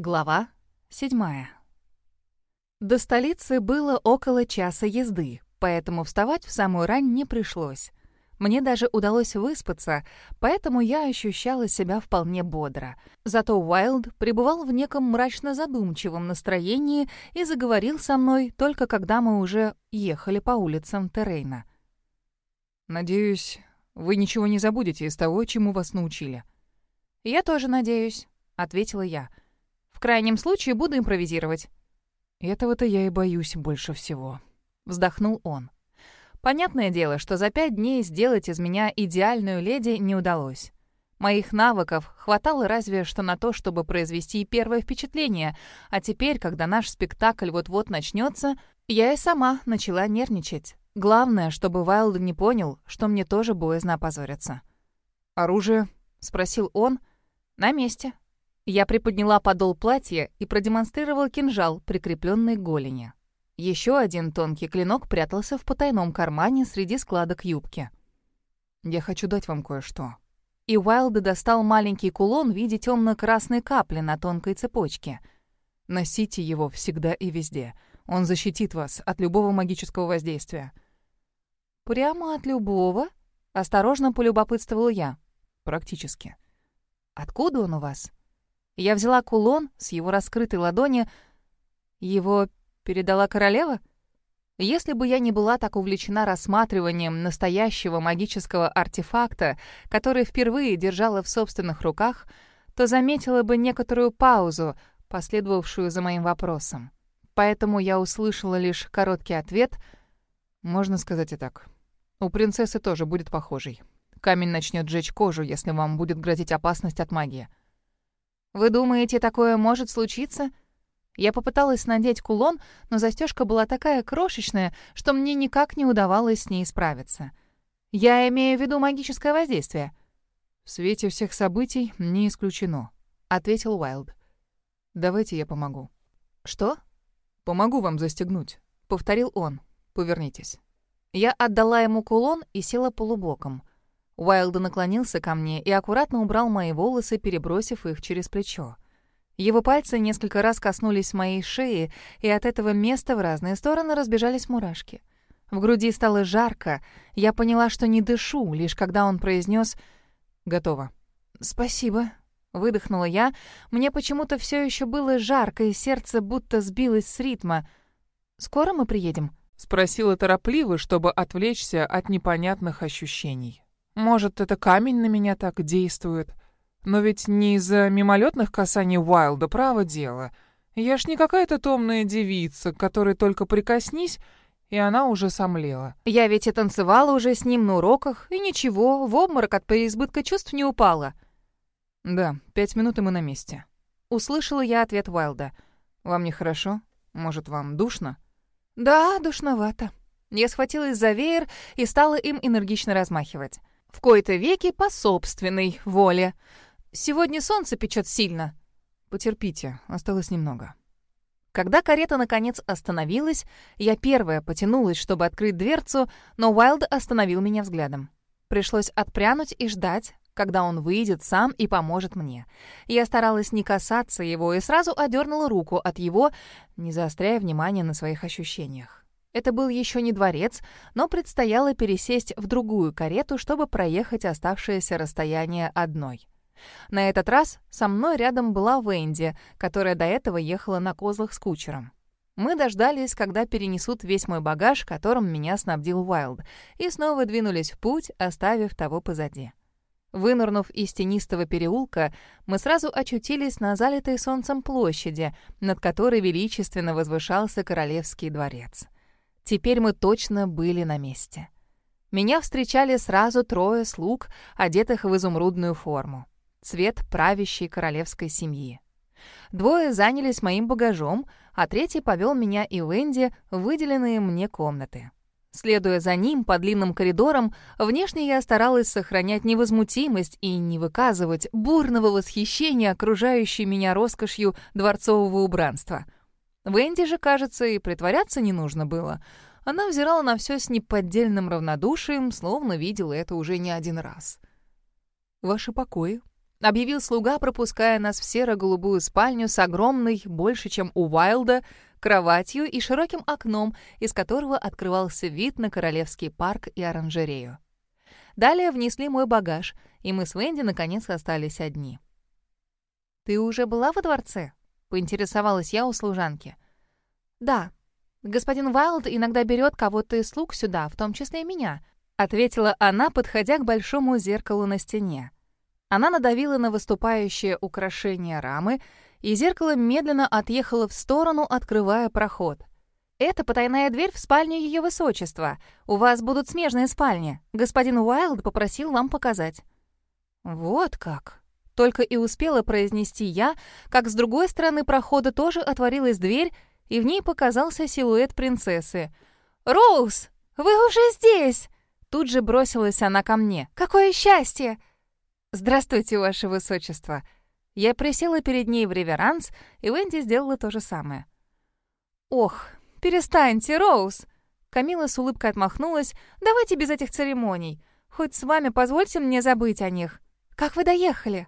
Глава седьмая. До столицы было около часа езды, поэтому вставать в самую рань не пришлось. Мне даже удалось выспаться, поэтому я ощущала себя вполне бодро. Зато Уайлд пребывал в неком мрачно-задумчивом настроении и заговорил со мной только когда мы уже ехали по улицам Террейна. «Надеюсь, вы ничего не забудете из того, чему вас научили». «Я тоже надеюсь», — ответила я. «В крайнем случае буду импровизировать». «Этого-то я и боюсь больше всего», — вздохнул он. Понятное дело, что за пять дней сделать из меня идеальную леди не удалось. Моих навыков хватало разве что на то, чтобы произвести первое впечатление, а теперь, когда наш спектакль вот-вот начнется, я и сама начала нервничать. Главное, чтобы Вайлд не понял, что мне тоже боязно опозориться. «Оружие?» — спросил он. «На месте». Я приподняла подол платья и продемонстрировала кинжал, прикрепленный к голени. Еще один тонкий клинок прятался в потайном кармане среди складок юбки. «Я хочу дать вам кое-что». И Уайлд достал маленький кулон в виде темно-красной капли на тонкой цепочке. «Носите его всегда и везде. Он защитит вас от любого магического воздействия». «Прямо от любого?» — осторожно полюбопытствовал я. «Практически». «Откуда он у вас?» Я взяла кулон с его раскрытой ладони. Его передала королева? Если бы я не была так увлечена рассматриванием настоящего магического артефакта, который впервые держала в собственных руках, то заметила бы некоторую паузу, последовавшую за моим вопросом. Поэтому я услышала лишь короткий ответ. Можно сказать и так. У принцессы тоже будет похожий. Камень начнет жечь кожу, если вам будет грозить опасность от магии. «Вы думаете, такое может случиться?» Я попыталась надеть кулон, но застежка была такая крошечная, что мне никак не удавалось с ней справиться. Я имею в виду магическое воздействие. «В свете всех событий не исключено», — ответил Уайлд. «Давайте я помогу». «Что?» «Помогу вам застегнуть», — повторил он. «Повернитесь». Я отдала ему кулон и села полубоком. Уайлд наклонился ко мне и аккуратно убрал мои волосы, перебросив их через плечо. Его пальцы несколько раз коснулись моей шеи, и от этого места в разные стороны разбежались мурашки. В груди стало жарко. Я поняла, что не дышу, лишь когда он произнес «Готово». «Спасибо», — выдохнула я. Мне почему-то все еще было жарко, и сердце будто сбилось с ритма. «Скоро мы приедем?» — спросила торопливо, чтобы отвлечься от непонятных ощущений. «Может, это камень на меня так действует?» Но ведь не из-за мимолетных касаний Уайлда, право дело. Я ж не какая-то томная девица, которой только прикоснись, и она уже сомлела. Я ведь и танцевала уже с ним на уроках, и ничего, в обморок от переизбытка чувств не упала. Да, пять минут и мы на месте. Услышала я ответ Уайлда. Вам нехорошо? Может, вам душно? Да, душновато. Я схватилась за веер и стала им энергично размахивать. В кои-то веки по собственной воле. Сегодня солнце печет сильно». «Потерпите, осталось немного». Когда карета наконец остановилась, я первая потянулась, чтобы открыть дверцу, но Уайлд остановил меня взглядом. Пришлось отпрянуть и ждать, когда он выйдет сам и поможет мне. Я старалась не касаться его и сразу одернула руку от его, не заостряя внимание на своих ощущениях. Это был еще не дворец, но предстояло пересесть в другую карету, чтобы проехать оставшееся расстояние одной. На этот раз со мной рядом была Венди, которая до этого ехала на козлах с кучером. Мы дождались, когда перенесут весь мой багаж, которым меня снабдил Уайлд, и снова двинулись в путь, оставив того позади. Вынырнув из тенистого переулка, мы сразу очутились на залитой солнцем площади, над которой величественно возвышался королевский дворец. Теперь мы точно были на месте. Меня встречали сразу трое слуг, одетых в изумрудную форму цвет правящей королевской семьи. Двое занялись моим багажом, а третий повел меня и Венди в выделенные мне комнаты. Следуя за ним по длинным коридорам, внешне я старалась сохранять невозмутимость и не выказывать бурного восхищения окружающей меня роскошью дворцового убранства. Венди же, кажется, и притворяться не нужно было. Она взирала на все с неподдельным равнодушием, словно видела это уже не один раз. «Ваши покои», — объявил слуга, пропуская нас в серо-голубую спальню с огромной, больше, чем у Уайлда, кроватью и широким окном, из которого открывался вид на Королевский парк и оранжерею. Далее внесли мой багаж, и мы с Венди наконец остались одни. «Ты уже была во дворце?» — поинтересовалась я у служанки. «Да. Господин Вайлд иногда берет кого-то из слуг сюда, в том числе и меня», — ответила она, подходя к большому зеркалу на стене. Она надавила на выступающее украшение рамы, и зеркало медленно отъехало в сторону, открывая проход. «Это потайная дверь в спальню Ее Высочества. У вас будут смежные спальни. Господин Уайлд попросил вам показать». «Вот как!» Только и успела произнести я, как с другой стороны прохода тоже отворилась дверь, и в ней показался силуэт принцессы. «Роуз, вы уже здесь!» Тут же бросилась она ко мне. «Какое счастье!» «Здравствуйте, ваше высочество!» Я присела перед ней в реверанс, и Венди сделала то же самое. «Ох, перестаньте, Роуз!» Камила с улыбкой отмахнулась. «Давайте без этих церемоний. Хоть с вами позвольте мне забыть о них. Как вы доехали?»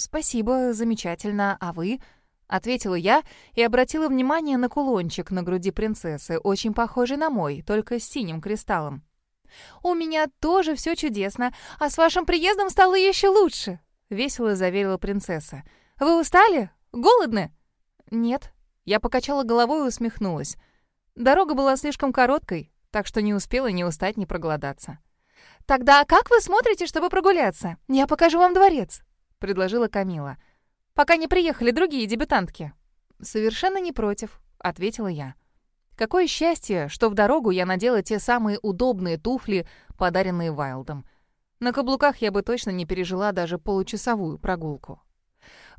«Спасибо, замечательно. А вы?» Ответила я и обратила внимание на кулончик на груди принцессы, очень похожий на мой, только с синим кристаллом. «У меня тоже все чудесно, а с вашим приездом стало еще лучше!» — весело заверила принцесса. «Вы устали? Голодны?» «Нет». Я покачала головой и усмехнулась. Дорога была слишком короткой, так что не успела ни устать, ни проголодаться. «Тогда как вы смотрите, чтобы прогуляться? Я покажу вам дворец», — предложила Камила. «Пока не приехали другие дебютантки». «Совершенно не против», — ответила я. Какое счастье, что в дорогу я надела те самые удобные туфли, подаренные Вайлдом. На каблуках я бы точно не пережила даже получасовую прогулку.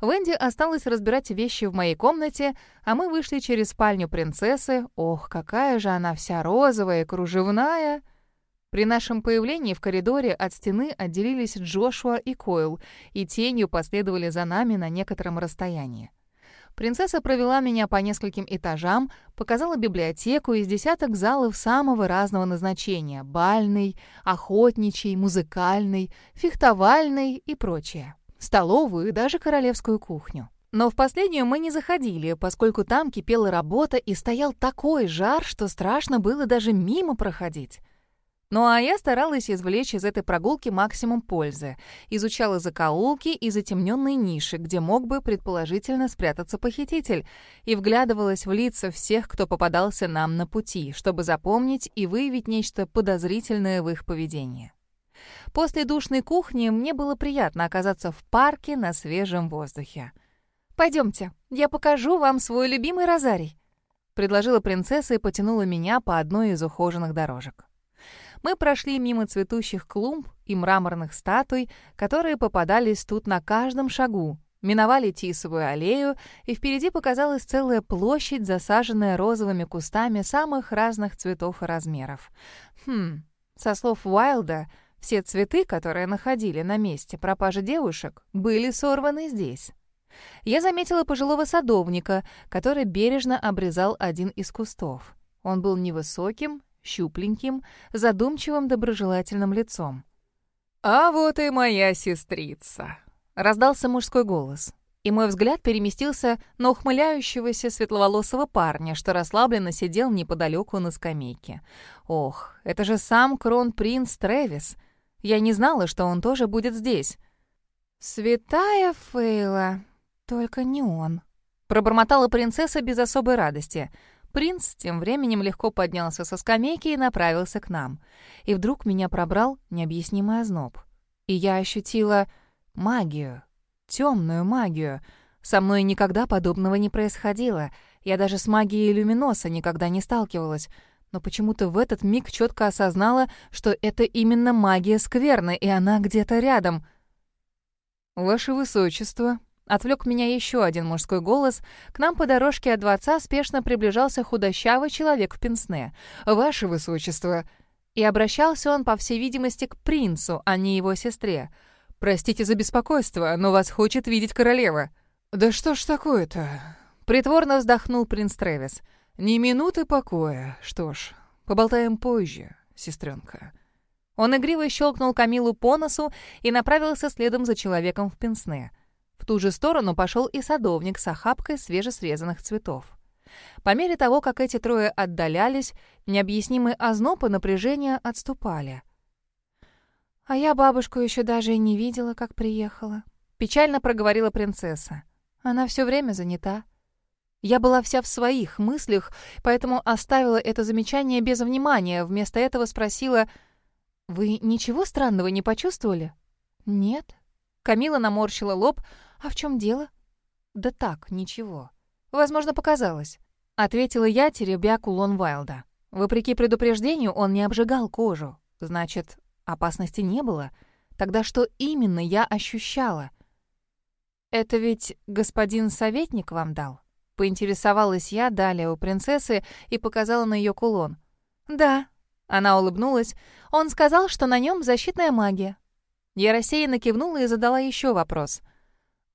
Венди осталось разбирать вещи в моей комнате, а мы вышли через спальню принцессы. Ох, какая же она вся розовая кружевная! При нашем появлении в коридоре от стены отделились Джошуа и Койл, и тенью последовали за нами на некотором расстоянии. Принцесса провела меня по нескольким этажам, показала библиотеку из десяток залов самого разного назначения — бальный, охотничий, музыкальный, фехтовальный и прочее. Столовую и даже королевскую кухню. Но в последнюю мы не заходили, поскольку там кипела работа и стоял такой жар, что страшно было даже мимо проходить. Ну а я старалась извлечь из этой прогулки максимум пользы. Изучала закоулки и затемненные ниши, где мог бы предположительно спрятаться похититель, и вглядывалась в лица всех, кто попадался нам на пути, чтобы запомнить и выявить нечто подозрительное в их поведении. После душной кухни мне было приятно оказаться в парке на свежем воздухе. «Пойдемте, я покажу вам свой любимый розарий», — предложила принцесса и потянула меня по одной из ухоженных дорожек. Мы прошли мимо цветущих клумб и мраморных статуй, которые попадались тут на каждом шагу, миновали Тисовую аллею, и впереди показалась целая площадь, засаженная розовыми кустами самых разных цветов и размеров. Хм, со слов Уайлда, все цветы, которые находили на месте пропажи девушек, были сорваны здесь. Я заметила пожилого садовника, который бережно обрезал один из кустов. Он был невысоким, щупленьким, задумчивым доброжелательным лицом. «А вот и моя сестрица!» — раздался мужской голос. И мой взгляд переместился на ухмыляющегося светловолосого парня, что расслабленно сидел неподалеку на скамейке. Ох, это же сам кронпринц Трэвис. Я не знала, что он тоже будет здесь. «Святая Фейла, только не он», — пробормотала принцесса без особой радости — Принц тем временем легко поднялся со скамейки и направился к нам. И вдруг меня пробрал необъяснимый озноб. И я ощутила магию, темную магию. Со мной никогда подобного не происходило. Я даже с магией люминоса никогда не сталкивалась. Но почему-то в этот миг четко осознала, что это именно магия скверны, и она где-то рядом. «Ваше Высочество», Отвлек меня еще один мужской голос. К нам по дорожке от дворца спешно приближался худощавый человек в пенсне. «Ваше высочество!» И обращался он, по всей видимости, к принцу, а не его сестре. «Простите за беспокойство, но вас хочет видеть королева». «Да что ж такое-то?» Притворно вздохнул принц Тревис. «Ни минуты покоя. Что ж, поболтаем позже, сестренка». Он игриво щелкнул Камилу по носу и направился следом за человеком в пенсне. В ту же сторону пошел и садовник с охапкой свежесрезанных цветов. По мере того, как эти трое отдалялись, необъяснимый озноб и напряжение отступали. «А я бабушку еще даже и не видела, как приехала», — печально проговорила принцесса. «Она все время занята». Я была вся в своих мыслях, поэтому оставила это замечание без внимания. Вместо этого спросила, «Вы ничего странного не почувствовали?» «Нет». Камила наморщила лоб. «А в чем дело?» «Да так, ничего. Возможно, показалось», — ответила я, теребя кулон Вайлда. Вопреки предупреждению, он не обжигал кожу. Значит, опасности не было. Тогда что именно я ощущала? «Это ведь господин советник вам дал?» Поинтересовалась я далее у принцессы и показала на ее кулон. «Да». Она улыбнулась. «Он сказал, что на нем защитная магия». Я рассеянно кивнула и задала еще вопрос.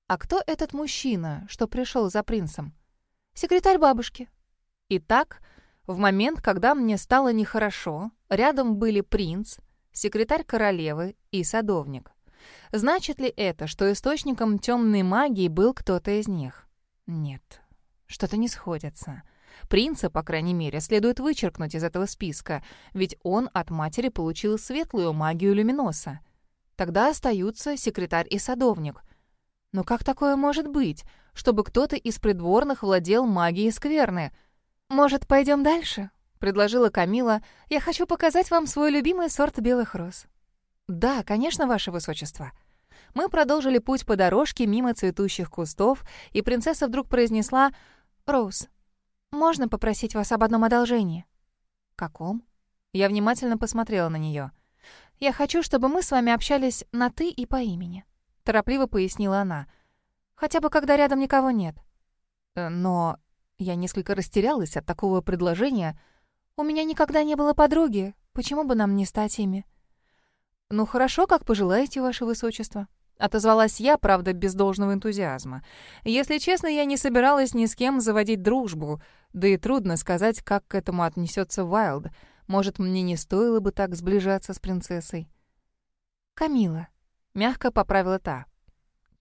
«А кто этот мужчина, что пришел за принцем?» «Секретарь бабушки». Итак, в момент, когда мне стало нехорошо, рядом были принц, секретарь королевы и садовник. Значит ли это, что источником темной магии был кто-то из них? Нет, что-то не сходится. Принца, по крайней мере, следует вычеркнуть из этого списка, ведь он от матери получил светлую магию люминоса. Тогда остаются секретарь и садовник. Но как такое может быть, чтобы кто-то из придворных владел магией скверны? «Может, пойдем дальше?» — предложила Камила. «Я хочу показать вам свой любимый сорт белых роз». «Да, конечно, ваше высочество». Мы продолжили путь по дорожке мимо цветущих кустов, и принцесса вдруг произнесла «Роуз, можно попросить вас об одном одолжении?» «Каком?» Я внимательно посмотрела на нее. «Я хочу, чтобы мы с вами общались на «ты» и по имени», — торопливо пояснила она. «Хотя бы когда рядом никого нет». Э, «Но...» Я несколько растерялась от такого предложения. «У меня никогда не было подруги. Почему бы нам не стать ими?» «Ну хорошо, как пожелаете, ваше высочество». Отозвалась я, правда, без должного энтузиазма. Если честно, я не собиралась ни с кем заводить дружбу, да и трудно сказать, как к этому отнесется Вайлд. Может, мне не стоило бы так сближаться с принцессой. «Камила», — мягко поправила та.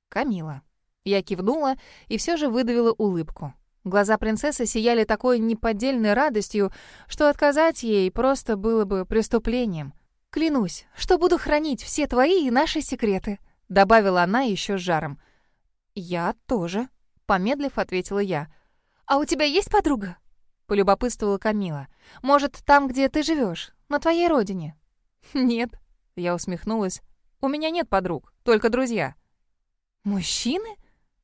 «Камила». Я кивнула и все же выдавила улыбку. Глаза принцессы сияли такой неподдельной радостью, что отказать ей просто было бы преступлением. «Клянусь, что буду хранить все твои и наши секреты», — добавила она еще с жаром. «Я тоже», — помедлив, ответила я. «А у тебя есть подруга?» — полюбопытствовала Камила. «Может, там, где ты живешь, на твоей родине?» «Нет», — я усмехнулась. «У меня нет подруг, только друзья». «Мужчины?»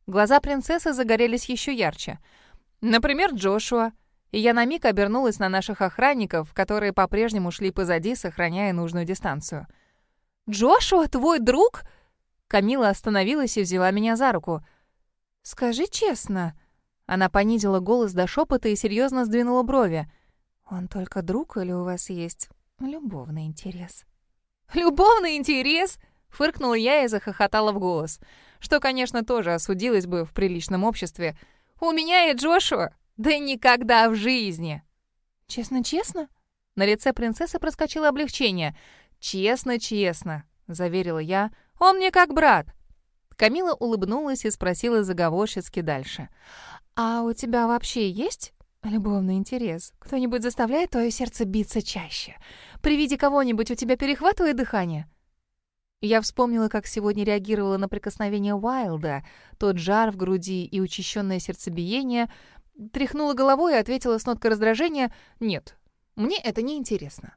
Глаза принцессы загорелись еще ярче. «Например, Джошуа». И я на миг обернулась на наших охранников, которые по-прежнему шли позади, сохраняя нужную дистанцию. «Джошуа, твой друг?» Камила остановилась и взяла меня за руку. «Скажи честно». Она понизила голос до шепота и серьезно сдвинула брови. «Он только друг или у вас есть любовный интерес?» «Любовный интерес?» — фыркнула я и захохотала в голос. Что, конечно, тоже осудилось бы в приличном обществе. «У меня и Джошуа? Да никогда в жизни!» «Честно-честно?» На лице принцессы проскочило облегчение. «Честно-честно», — заверила я, он мне как брат». Камила улыбнулась и спросила заговорщицки дальше. «А у тебя вообще есть любовный интерес? Кто-нибудь заставляет твое сердце биться чаще? При виде кого-нибудь у тебя перехватывает дыхание?» Я вспомнила, как сегодня реагировала на прикосновение Уайлда, тот жар в груди и учащенное сердцебиение, тряхнула головой и ответила с ноткой раздражения «Нет, мне это не интересно».